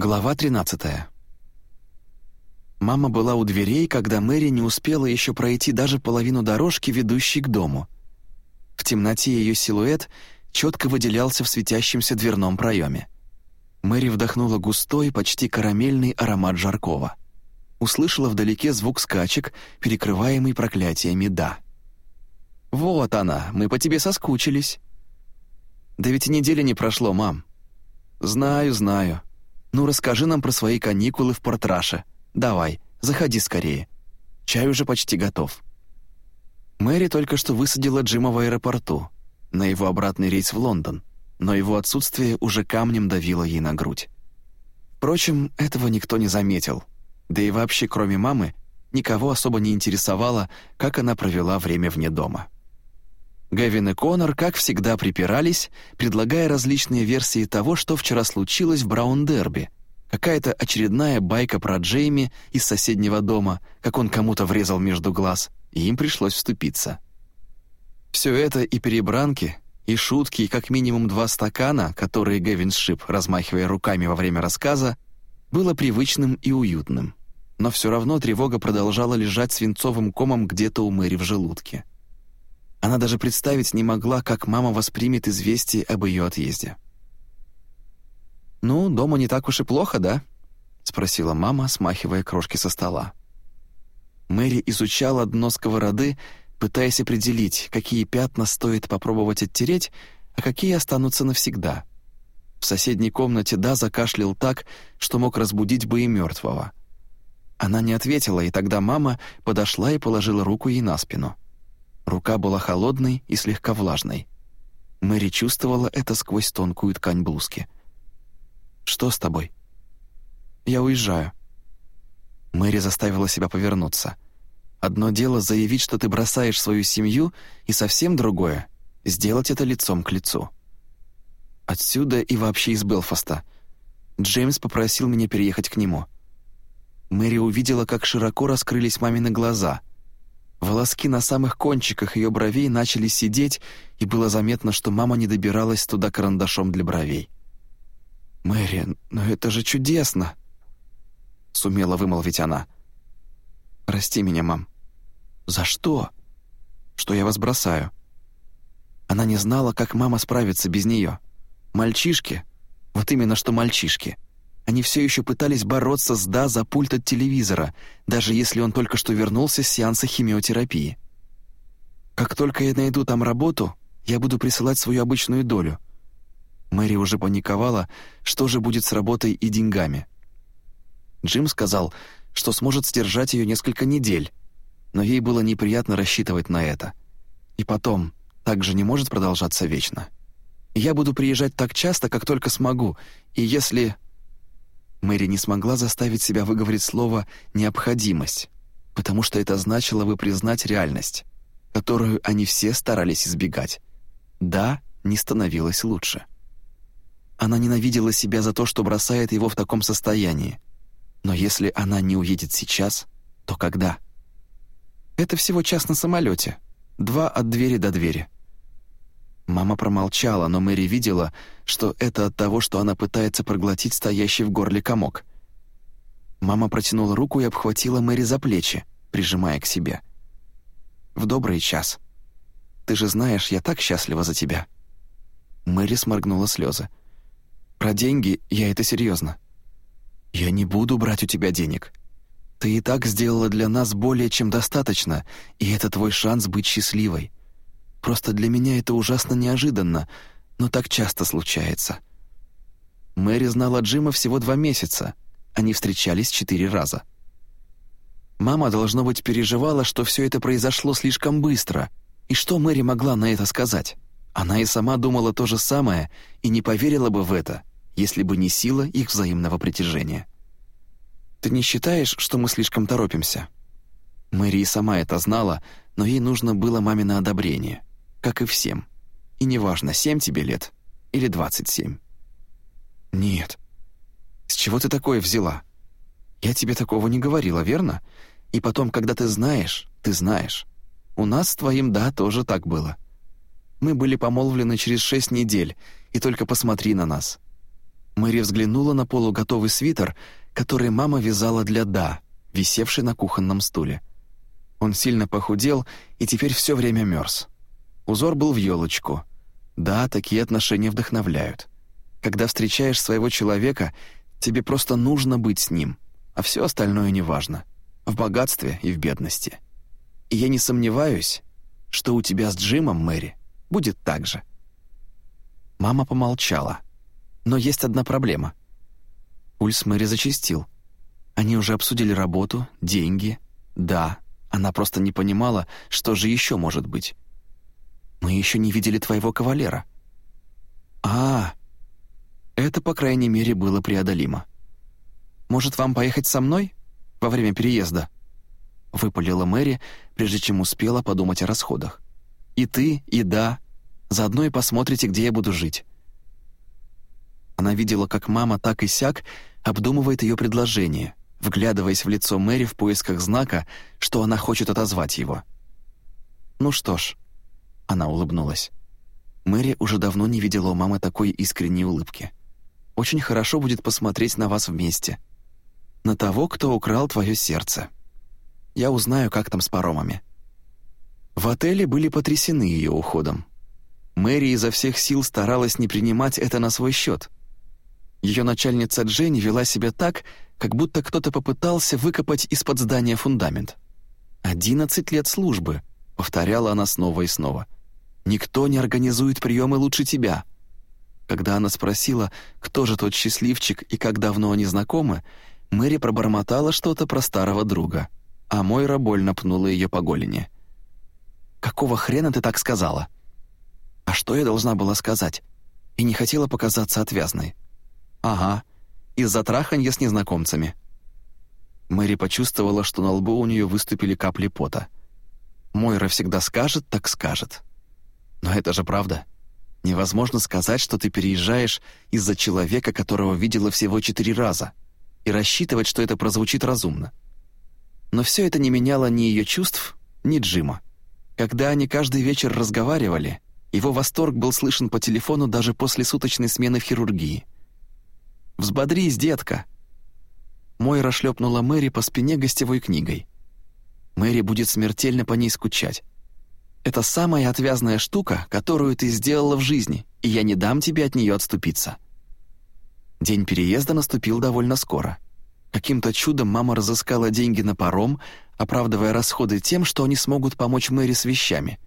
Глава 13 Мама была у дверей, когда Мэри не успела еще пройти даже половину дорожки, ведущей к дому. В темноте ее силуэт четко выделялся в светящемся дверном проеме. Мэри вдохнула густой, почти карамельный аромат жаркого. Услышала вдалеке звук скачек, перекрываемый проклятиями «да». «Вот она, мы по тебе соскучились». «Да ведь недели не прошло, мам». «Знаю, знаю. Ну, расскажи нам про свои каникулы в Портраше. Давай, заходи скорее. Чай уже почти готов». Мэри только что высадила Джима в аэропорту, на его обратный рейс в Лондон, но его отсутствие уже камнем давило ей на грудь. Впрочем, этого никто не заметил. Да и вообще, кроме мамы, никого особо не интересовало, как она провела время вне дома. Гэвин и Конор, как всегда, припирались, предлагая различные версии того, что вчера случилось в Браун-Дерби. Какая-то очередная байка про Джейми из соседнего дома, как он кому-то врезал между глаз, и им пришлось вступиться. Все это и перебранки, и шутки, и как минимум два стакана, которые Гэвин сшиб, размахивая руками во время рассказа, было привычным и уютным. Но все равно тревога продолжала лежать свинцовым комом где-то у Мэри в желудке. Она даже представить не могла, как мама воспримет известие об ее отъезде. «Ну, дома не так уж и плохо, да?» — спросила мама, смахивая крошки со стола. Мэри изучала дно сковороды, пытаясь определить, какие пятна стоит попробовать оттереть, а какие останутся навсегда. В соседней комнате Да закашлял так, что мог разбудить бы и мертвого. Она не ответила, и тогда мама подошла и положила руку ей на спину. Рука была холодной и слегка влажной. Мэри чувствовала это сквозь тонкую ткань блузки. «Что с тобой?» «Я уезжаю». Мэри заставила себя повернуться. Одно дело заявить, что ты бросаешь свою семью, и совсем другое — сделать это лицом к лицу. Отсюда и вообще из Белфаста. Джеймс попросил меня переехать к нему. Мэри увидела, как широко раскрылись мамины глаза — Волоски на самых кончиках ее бровей начали сидеть, и было заметно, что мама не добиралась туда карандашом для бровей. «Мэри, но это же чудесно!» — сумела вымолвить она. «Прости меня, мам». «За что?» «Что я вас бросаю». Она не знала, как мама справится без нее. Мальчишки, вот именно что мальчишки — они все еще пытались бороться с Да за пульт от телевизора, даже если он только что вернулся с сеанса химиотерапии. «Как только я найду там работу, я буду присылать свою обычную долю». Мэри уже паниковала, что же будет с работой и деньгами. Джим сказал, что сможет сдержать ее несколько недель, но ей было неприятно рассчитывать на это. И потом, так же не может продолжаться вечно. Я буду приезжать так часто, как только смогу, и если Мэри не смогла заставить себя выговорить слово «необходимость», потому что это значило бы признать реальность, которую они все старались избегать. Да, не становилось лучше. Она ненавидела себя за то, что бросает его в таком состоянии. Но если она не уедет сейчас, то когда? Это всего час на самолете, два от двери до двери — Мама промолчала, но Мэри видела, что это от того, что она пытается проглотить стоящий в горле комок. Мама протянула руку и обхватила Мэри за плечи, прижимая к себе. «В добрый час. Ты же знаешь, я так счастлива за тебя». Мэри сморгнула слезы. «Про деньги я это серьезно. Я не буду брать у тебя денег. Ты и так сделала для нас более чем достаточно, и это твой шанс быть счастливой. Просто для меня это ужасно неожиданно, но так часто случается. Мэри знала Джима всего два месяца. Они встречались четыре раза. Мама, должно быть, переживала, что все это произошло слишком быстро. И что Мэри могла на это сказать? Она и сама думала то же самое и не поверила бы в это, если бы не сила их взаимного притяжения. «Ты не считаешь, что мы слишком торопимся?» Мэри и сама это знала, но ей нужно было мамино одобрение как и всем. И неважно, семь тебе лет или двадцать семь. Нет. С чего ты такое взяла? Я тебе такого не говорила, верно? И потом, когда ты знаешь, ты знаешь. У нас с твоим «да» тоже так было. Мы были помолвлены через шесть недель, и только посмотри на нас. Мэри взглянула на полуготовый свитер, который мама вязала для «да», висевший на кухонном стуле. Он сильно похудел и теперь все время мерз. Узор был в елочку. Да, такие отношения вдохновляют. Когда встречаешь своего человека, тебе просто нужно быть с ним, а все остальное неважно. В богатстве и в бедности. И я не сомневаюсь, что у тебя с Джимом, Мэри, будет так же. Мама помолчала. Но есть одна проблема. Пульс Мэри зачастил. Они уже обсудили работу, деньги. Да, она просто не понимала, что же еще может быть. «Мы еще не видели твоего кавалера». «А, это, по крайней мере, было преодолимо. Может, вам поехать со мной во время переезда?» Выпалила Мэри, прежде чем успела подумать о расходах. «И ты, и да. Заодно и посмотрите, где я буду жить». Она видела, как мама так и сяк обдумывает ее предложение, вглядываясь в лицо Мэри в поисках знака, что она хочет отозвать его. «Ну что ж», — она улыбнулась. Мэри уже давно не видела у мамы такой искренней улыбки. «Очень хорошо будет посмотреть на вас вместе. На того, кто украл твое сердце. Я узнаю, как там с паромами». В отеле были потрясены ее уходом. Мэри изо всех сил старалась не принимать это на свой счет — ее начальница Дженни вела себя так, как будто кто-то попытался выкопать из-под здания фундамент. «Одиннадцать лет службы», — повторяла она снова и снова. «Никто не организует приемы лучше тебя». Когда она спросила, кто же тот счастливчик и как давно они знакомы, Мэри пробормотала что-то про старого друга, а Мойра больно пнула ее по голени. «Какого хрена ты так сказала?» «А что я должна была сказать?» И не хотела показаться отвязной. «Ага, из-за траханья с незнакомцами». Мэри почувствовала, что на лбу у нее выступили капли пота. «Мойра всегда скажет, так скажет». «Но это же правда. Невозможно сказать, что ты переезжаешь из-за человека, которого видела всего четыре раза, и рассчитывать, что это прозвучит разумно». Но все это не меняло ни ее чувств, ни Джима. Когда они каждый вечер разговаривали, его восторг был слышен по телефону даже после суточной смены в хирургии — Взбодрись, детка!» Мойра шлепнула Мэри по спине гостевой книгой. Мэри будет смертельно по ней скучать. Это самая отвязная штука, которую ты сделала в жизни, и я не дам тебе от нее отступиться». День переезда наступил довольно скоро. Каким-то чудом мама разыскала деньги на паром, оправдывая расходы тем, что они смогут помочь Мэри с вещами.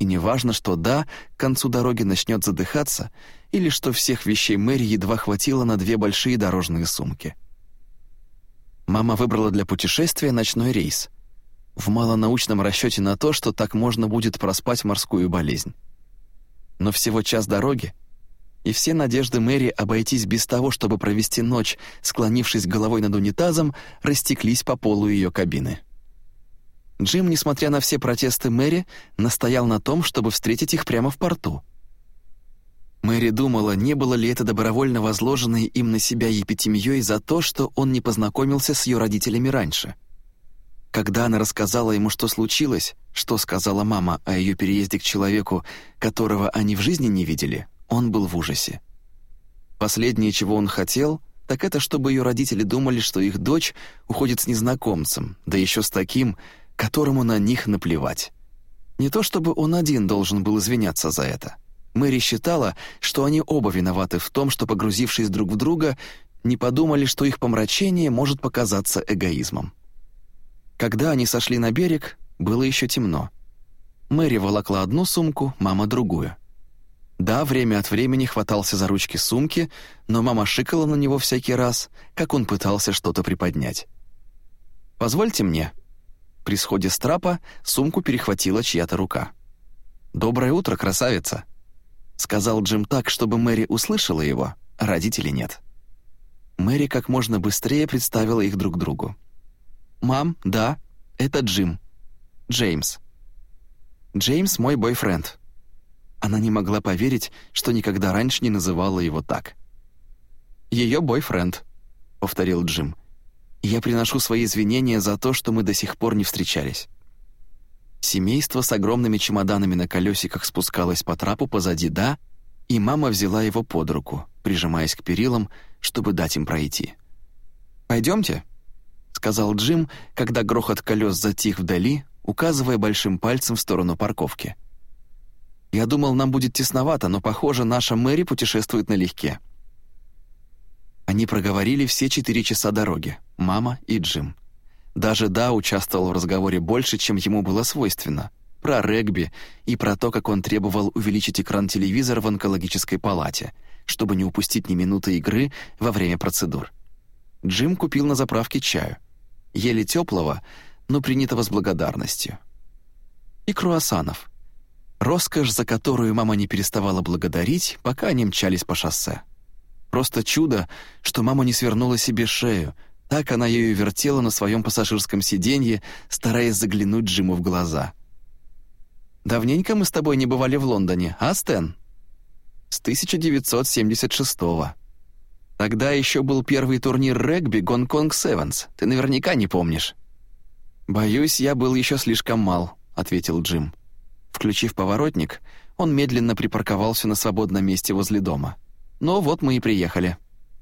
И неважно, что да, к концу дороги начнет задыхаться, или что всех вещей Мэри едва хватило на две большие дорожные сумки. Мама выбрала для путешествия ночной рейс. В малонаучном расчете на то, что так можно будет проспать морскую болезнь. Но всего час дороги, и все надежды Мэри обойтись без того, чтобы провести ночь, склонившись головой над унитазом, растеклись по полу ее кабины. Джим, несмотря на все протесты Мэри, настоял на том, чтобы встретить их прямо в порту — Мэри думала, не было ли это добровольно возложенной им на себя епитемьей за то, что он не познакомился с ее родителями раньше. Когда она рассказала ему, что случилось, что сказала мама о ее переезде к человеку, которого они в жизни не видели, он был в ужасе. Последнее, чего он хотел, так это чтобы ее родители думали, что их дочь уходит с незнакомцем, да еще с таким, которому на них наплевать. Не то чтобы он один должен был извиняться за это — Мэри считала, что они оба виноваты в том, что, погрузившись друг в друга, не подумали, что их помрачение может показаться эгоизмом. Когда они сошли на берег, было еще темно. Мэри волокла одну сумку, мама — другую. Да, время от времени хватался за ручки сумки, но мама шикала на него всякий раз, как он пытался что-то приподнять. «Позвольте мне». При сходе с трапа сумку перехватила чья-то рука. «Доброе утро, красавица!» Сказал Джим так, чтобы Мэри услышала его, а родителей нет. Мэри как можно быстрее представила их друг другу. «Мам, да, это Джим. Джеймс. Джеймс мой бойфренд». Она не могла поверить, что никогда раньше не называла его так. «Ее бойфренд», — повторил Джим. «Я приношу свои извинения за то, что мы до сих пор не встречались». Семейство с огромными чемоданами на колесиках спускалось по трапу позади «да», и мама взяла его под руку, прижимаясь к перилам, чтобы дать им пройти. «Пойдемте», — сказал Джим, когда грохот колес затих вдали, указывая большим пальцем в сторону парковки. «Я думал, нам будет тесновато, но, похоже, наша Мэри путешествует налегке». Они проговорили все четыре часа дороги, мама и Джим. Даже Да участвовал в разговоре больше, чем ему было свойственно. Про регби и про то, как он требовал увеличить экран телевизора в онкологической палате, чтобы не упустить ни минуты игры во время процедур. Джим купил на заправке чаю. Еле теплого, но принятого с благодарностью. И круассанов. Роскошь, за которую мама не переставала благодарить, пока они мчались по шоссе. Просто чудо, что мама не свернула себе шею. Так она ею вертела на своем пассажирском сиденье, стараясь заглянуть Джиму в глаза. «Давненько мы с тобой не бывали в Лондоне, а, Стэн?» «С 1976-го. Тогда еще был первый турнир регби «Гонконг Севенс». Ты наверняка не помнишь». «Боюсь, я был еще слишком мал», — ответил Джим. Включив поворотник, он медленно припарковался на свободном месте возле дома. Но вот мы и приехали.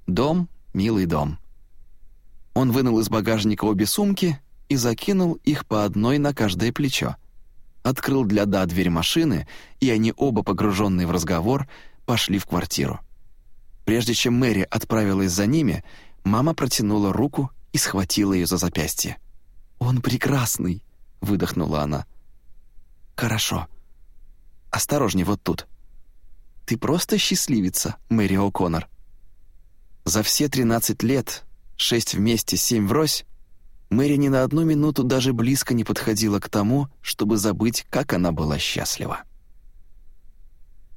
Дом, милый дом. Он вынул из багажника обе сумки и закинул их по одной на каждое плечо. Открыл для Да дверь машины, и они оба, погруженные в разговор, пошли в квартиру. Прежде чем Мэри отправилась за ними, мама протянула руку и схватила ее за запястье. «Он прекрасный!» — выдохнула она. «Хорошо. Осторожней вот тут». Ты просто счастливица, Мэри О'Коннор. За все 13 лет, шесть вместе, семь врозь, Мэри ни на одну минуту даже близко не подходила к тому, чтобы забыть, как она была счастлива.